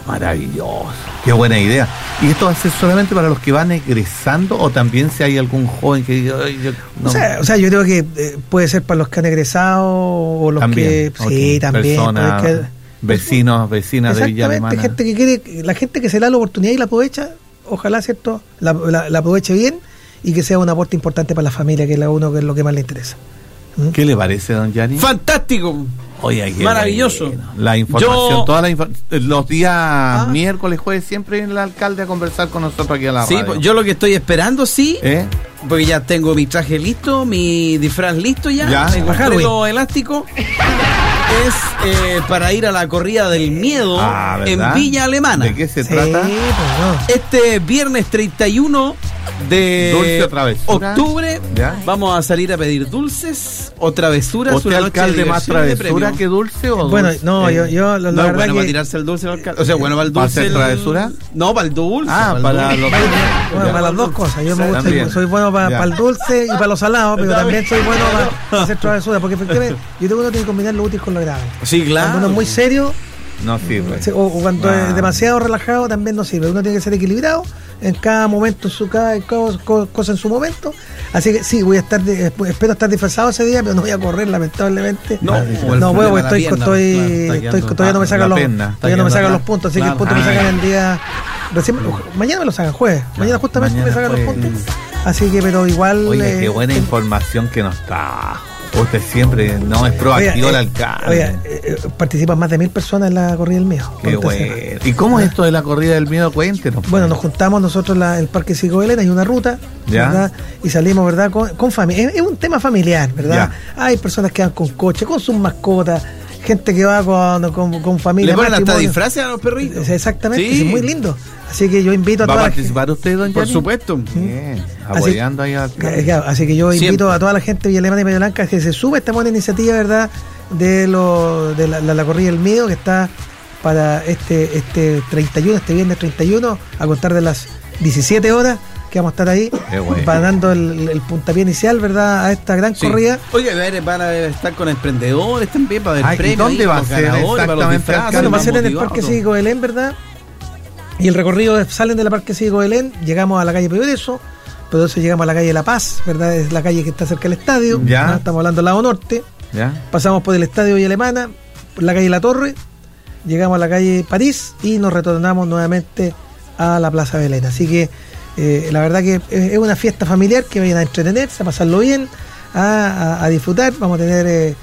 Maravilloso. Qué buena idea. ¿Y esto va a ser solamente para los que van egresando o también si hay algún joven que diga, "Ay, yo no"? O, sea, o sea, yo creo que eh, puede ser para los que han egresado o los también. que sí, también porque- vecinos, vecinas de Villa Exactamente, Alemana. gente que quiere, la gente que se da la oportunidad y la aprovecha, ojalá, ¿cierto? La, la- la aproveche bien y que sea un aporte importante para la familia, que es la uno que es lo que más le interesa. ¿Mm? ¿Qué le parece, don Yanni? Fantástico. Oye, Maravilloso. La información, Yo- toda la infor- los días Ah. miércoles, jueves, siempre viene el alcalde a conversar con nosotros aquí a la Sí, radio. pues, yo lo que estoy esperando, sí, ¿Eh? porque ya tengo mi traje listo, mi disfraz listo ya, Ya. los elásticos, es eh, para ir a la corrida del miedo Ah, en. Villa Alemana. ¿De qué se Sí, trata? pues no. Este viernes 31 de Dulce o travesura. octubre Ya. vamos a salir a pedir dulces o travesuras. ¿Usted alcalde más travesura que dulce o Bueno, dulce? no, Eh, yo, yo la, la no es verdad bueno para tirarse el dulce al alcalde. O sea, bueno para el ¿Para dulce. hacer el- travesura? No, para el dulce. Ah, el para los bueno, para las dos cosas. Yo me gusta, También. soy bueno para, para el dulce y para los salados, pero también soy bueno para hacer travesuras, porque efectivamente yo tengo que combinar lo útil con lo grave. Sí, Cuando uno claro. es muy serio, No sirve. O, o cuando Ah. es demasiado relajado también no sirve. Uno tiene que ser equilibrado en cada momento, en su cada co- co- cosa en su momento. Así que sí, voy a estar, de- espero estar disfrazado ese día, pero no voy a correr lamentablemente. No, no puedo, porque estoy, pierna, estoy, claro, estoy- quedando- todavía no me sacan los, todavía no me sacan los puntos, así que el punto me Ah, sacan ya. el día, recién, mañana me lo sacan jueves, mañana justamente mañana me sacan los puntos. Así que, pero igual. Oye, qué eh, buena eh, información que nos está. Usted siempre no es proactivo el eh, alcalde. oiga, eh, eh, participan más de mil personas en la corrida del mío. qué bueno. ¿Y cómo es esto de la corrida del miedo? Cuéntenos. Bueno, nos juntamos nosotros en el Parque Cigo Belén, hay una ruta, Ya. ¿verdad? Y salimos, ¿verdad? Con, con familia. Es, es un tema familiar, ¿verdad? Hay personas que van con coche, con sus mascotas, gente que va con, con, con familia. ¿Le ponen hasta disfraces a los perritos? Exactamente, Sí. es muy lindo. Así que yo invito a ¿Va a toda la participar usted, don Por supuesto. Bien, Así- apoyando ahí al claro, así que yo invito Siempre. a toda la gente de Villa Alemana y Medio Blanca que se sube a esta buena iniciativa, ¿verdad? De, lo, de la, la- la corrida del miedo que está para este este 31, este viernes 31, a contar de las 17 horas que vamos a estar ahí, bueno. va dando el, el puntapié inicial, ¿verdad? A esta gran Sí. corrida. Oye, a ver, van a estar con emprendedores también para ver Ay, ¿y premios. dónde ahí, va a ser para exactamente, Bueno, va a ser en el Parque. Cívico Belén, ¿verdad? Y el recorrido es- salen de la Parque Cívico Belén, llegamos a la calle Progreso, pero entonces llegamos a la calle La Paz, ¿verdad? Es la calle que está cerca del estadio, Ya. ¿no? estamos hablando del lado norte. ¿Ya? Pasamos por el Estadio Villa Alemana, por la calle La Torre, llegamos a la calle París y nos retornamos nuevamente a la Plaza Belén. Así que eh, la verdad que es una fiesta familiar que vayan a entretenerse, a pasarlo bien, a, a- a disfrutar. Vamos a tener eh,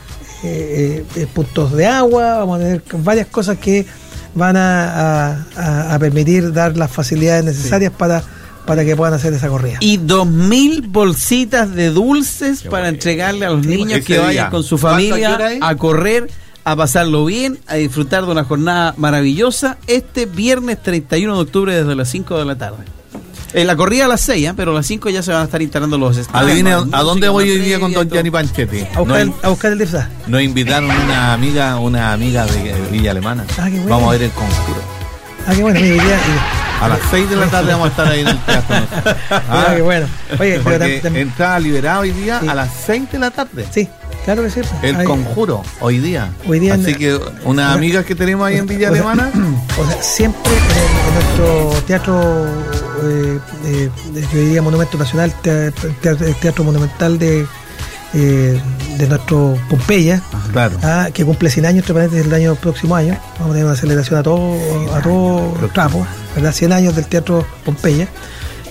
eh, eh, puntos de agua, vamos a tener varias cosas que van a, a- a- a permitir dar las facilidades necesarias para, para que puedan hacer esa corrida. Y dos mil bolsitas de dulces Qué para bueno. entregarle a los niños ese que vayan con su ¿Cuánto, a qué familia a correr, a pasarlo bien, a disfrutar de una jornada maravillosa este viernes 31 de octubre desde las 5 de la tarde. En la corrida a las 6, ¿eh? pero a las 5 ya se van a estar instalando los Adivine a dónde voy hoy día con don. Gianni Panchetti. A buscar, el, a buscar el disfraz. nos invitaron una amiga, una amiga de Villa Alemana. Ah, qué bueno. Vamos a ver el conjuro. Ah, qué bueno, mira, hoy día- A las 6 de la tarde vamos a estar ahí en el teatro. Ah, qué bueno. Oye, pero Porque tam- tam- entrada liberada hoy día Sí. a las 6 de la tarde. sí, claro que sí. El Ahí- conjuro, hoy día. Hoy día Así en- que unas amigas que tenemos ahí en Villa O sea, Alemana. O sea, siempre en, en nuestro teatro, eh, eh, yo diría Monumento Nacional, te- te- el teatro monumental de, eh, de nuestro Pompeya, Claro. ah, que cumple 100 años, entre el año próximo año. Vamos a tener una celebración a todo, a todo trapo, ¿verdad? 100 años del Teatro Pompeya.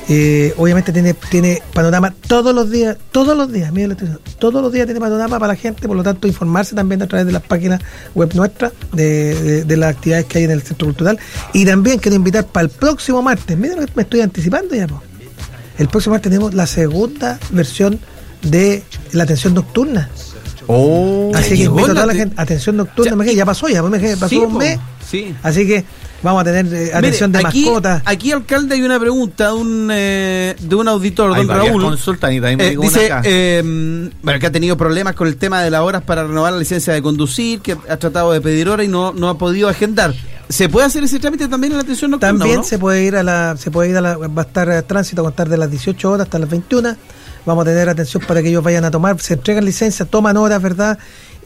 Eh, obviamente tiene, tiene panorama todos los días, todos los días, estoy diciendo, todos los días tiene panorama para la gente, por lo tanto informarse también a través de las páginas web nuestras, de, de- de las actividades que hay en el Centro Cultural. Y también quiero invitar para el próximo martes, mira lo que me estoy anticipando ya, po. el próximo martes tenemos la segunda versión de la atención nocturna. Oh, Así que invito a la toda la te- gente, atención nocturna, Ya, ya pasó, ya, pasó Sí, un mes. Sí. Así que vamos a tener eh, atención Mire, de aquí, mascotas. Aquí, alcalde, hay una pregunta de un, eh, de un auditor, hay don Raúl. consultas y también me Eh, dice acá. eh, bueno, que ha tenido problemas con el tema de las horas para renovar la licencia de conducir, que ha tratado de pedir hora y no, no ha podido agendar. ¿Se puede hacer ese trámite también en la atención nocturna? También no? se puede ir a la, se puede ir a la, va a estar eh, tránsito a contar de las 18 horas hasta las 21. Vamos a tener atención para que ellos vayan a tomar, se entregan licencias, toman horas, ¿verdad?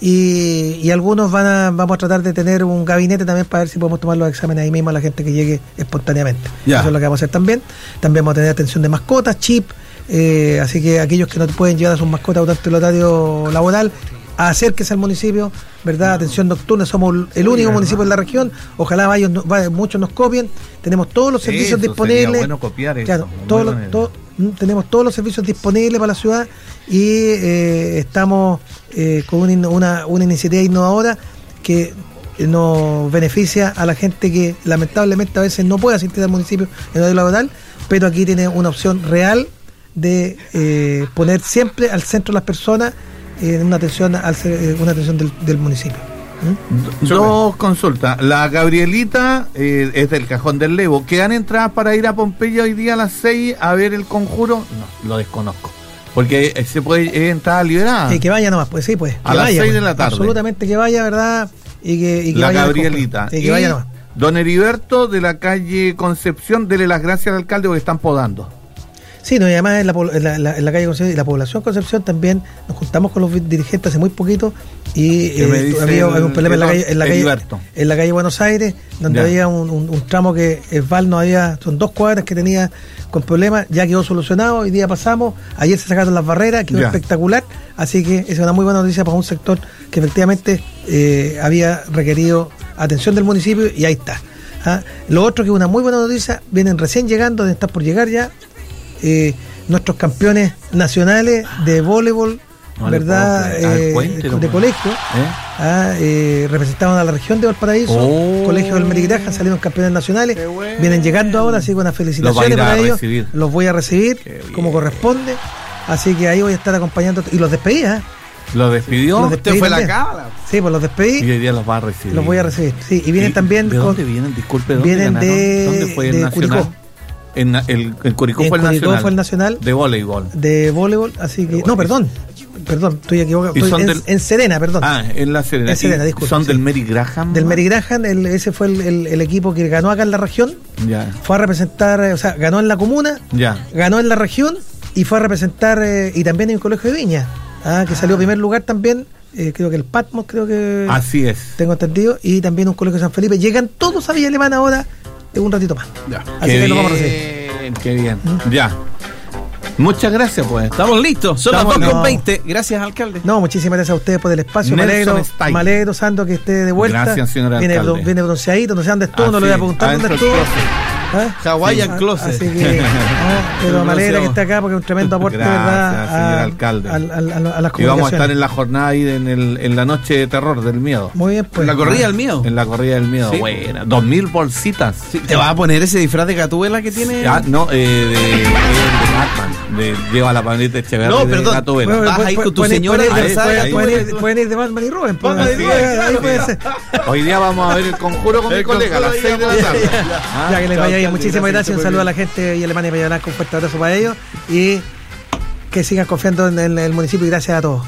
Y, y algunos van a, vamos a tratar de tener un gabinete también para ver si podemos tomar los exámenes ahí mismo a la gente que llegue espontáneamente. Ya. Eso es lo que vamos a hacer también. También vamos a tener atención de mascotas, chip, eh, así que aquellos que no pueden llevar a sus mascotas durante el horario laboral, acérquese al municipio, ¿verdad? Atención nocturna, somos el único municipio en la región, ojalá varios, muchos nos copien, tenemos todos los servicios Eso sería disponibles. bueno copiar eso, Claro, todos todo- mm, tenemos todos los servicios disponibles para la ciudad y eh, estamos eh, con una, una, una iniciativa innovadora que nos beneficia a la gente que lamentablemente a veces no puede asistir al municipio en horario laboral, pero aquí tiene una opción real de eh, poner siempre al centro las personas en una atención al eh, una atención del, del municipio. ¿Mm? Dos consultas. La Gabrielita eh, es del Cajón del Levo. ¿Quedan entradas para ir a Pompeya hoy día a las 6 a ver el conjuro? No, lo desconozco. Porque se puede es entrada liberada. Eh, que vaya nomás, pues sí, pues. A que las vaya, seis de pues. la tarde. Absolutamente que vaya, ¿verdad? Y que, y que la vaya Gabrielita. Sí, que y vaya nomás. don Heriberto de la calle Concepción, dele las gracias al alcalde porque están podando. Sí, no, y además en la, po- en la- en la- en la calle Concepción y la población Concepción también nos juntamos con los dirigentes hace muy poquito y ¿Qué me eh, había, el- un problema en la calle, en la calle, Heriberto? en la calle Buenos Aires, donde Ya. había un, un- un tramo que el VAL no había, son dos cuadras que tenía con problemas, ya quedó solucionado, hoy día pasamos, ayer se sacaron las barreras, quedó Ya. espectacular, así que es una muy buena noticia para un sector que efectivamente eh, había requerido atención del municipio y ahí está. ¿ah? Lo otro que es una muy buena noticia, vienen recién llegando, deben estar por llegar ya, eh, nuestros campeones nacionales de voleibol, No le ¿verdad? Eh, cuéntelo, de colegio. ¿Eh? Ah, eh, representaban a la región de Valparaíso, Oh. Colegio del Merigraja, salieron campeones nacionales, bueno. vienen llegando ahora, así que unas Los felicitaciones para ellos, recibir. los voy a recibir como corresponde, así que ahí voy a estar acompañando y los despedí, ¿ah? Lo despidió Los Usted fue la también. cábala. sí, pues los y despedí, hoy día los va a recibir. los voy a recibir, sí, y vienen ¿Y también ¿De con- dónde vienen? Disculpe, ¿dónde vienen ganaron? de- ¿Dónde fue el de nacional? Curicó. En, el, en Curicó En fue el Curicó nacional. fue el nacional. De voleibol. de voleibol, así que. No, perdón, perdón, estoy equivocado. Estoy en, del- en Serena, perdón. Ah, en la Serena. En Serena, disculpe, ¿Son sí. del Mary Graham? Del. Mary Graham, el- ese fue el, equipo que ganó acá en la región. Ya, Fue a representar, eh, o sea, ganó en la comuna, ya. ganó en la región y fue a representar, eh, y también en el colegio de Viña, ah, que salió primer lugar también, eh, creo que el Patmos, creo que Así es. tengo entendido, y también un colegio de San Felipe. Llegan todos a Villa Alemana ahora, en un ratito más. Ya. Así qué que bien, lo vamos a recibir. qué bien. Ya. Muchas gracias, pues. Estamos listos, son Estamos las 2 con listos. 20. Gracias, alcalde. No, muchísimas gracias a ustedes por el espacio. Me alegro, Sando, que esté de vuelta. Gracias, señor viene, alcalde. viene bronceadito, no sé dónde estuvo, no le voy a preguntar dónde estuvo. ¿Ah? Hawaiian Ah, Closet. Así que, pero me alegra que esté acá porque es un tremendo aporte, Gracias, ¿verdad? señor a- alcalde. al- al- al- a las Y vamos a estar en la jornada ahí en, el, en la noche de terror del miedo. Muy bien, pues. la corrida del miedo. En la corrida del miedo. Sí. Buena. Dos mil bolsitas. ¿Te vas a poner ese disfraz de Gatúbela que tiene? Ah, no, eh, de, de, Batman. De, lleva la panita Echeverri No, de perdón. Gatúbela. Bueno, Vas pueden- ahí con tu señora pueden ir- de Batman y Robin. y. Hoy día vamos a ver el conjuro con mi El colega a las conjuro 6 de la tarde. ya, ya. Ah, Ya que les vaya bien. Muchísimas gracias. Un saludo a la gente de Alemania y Valladolid. Un fuerte abrazo para ellos. Y que sigan confiando en el, el municipio y gracias a todos.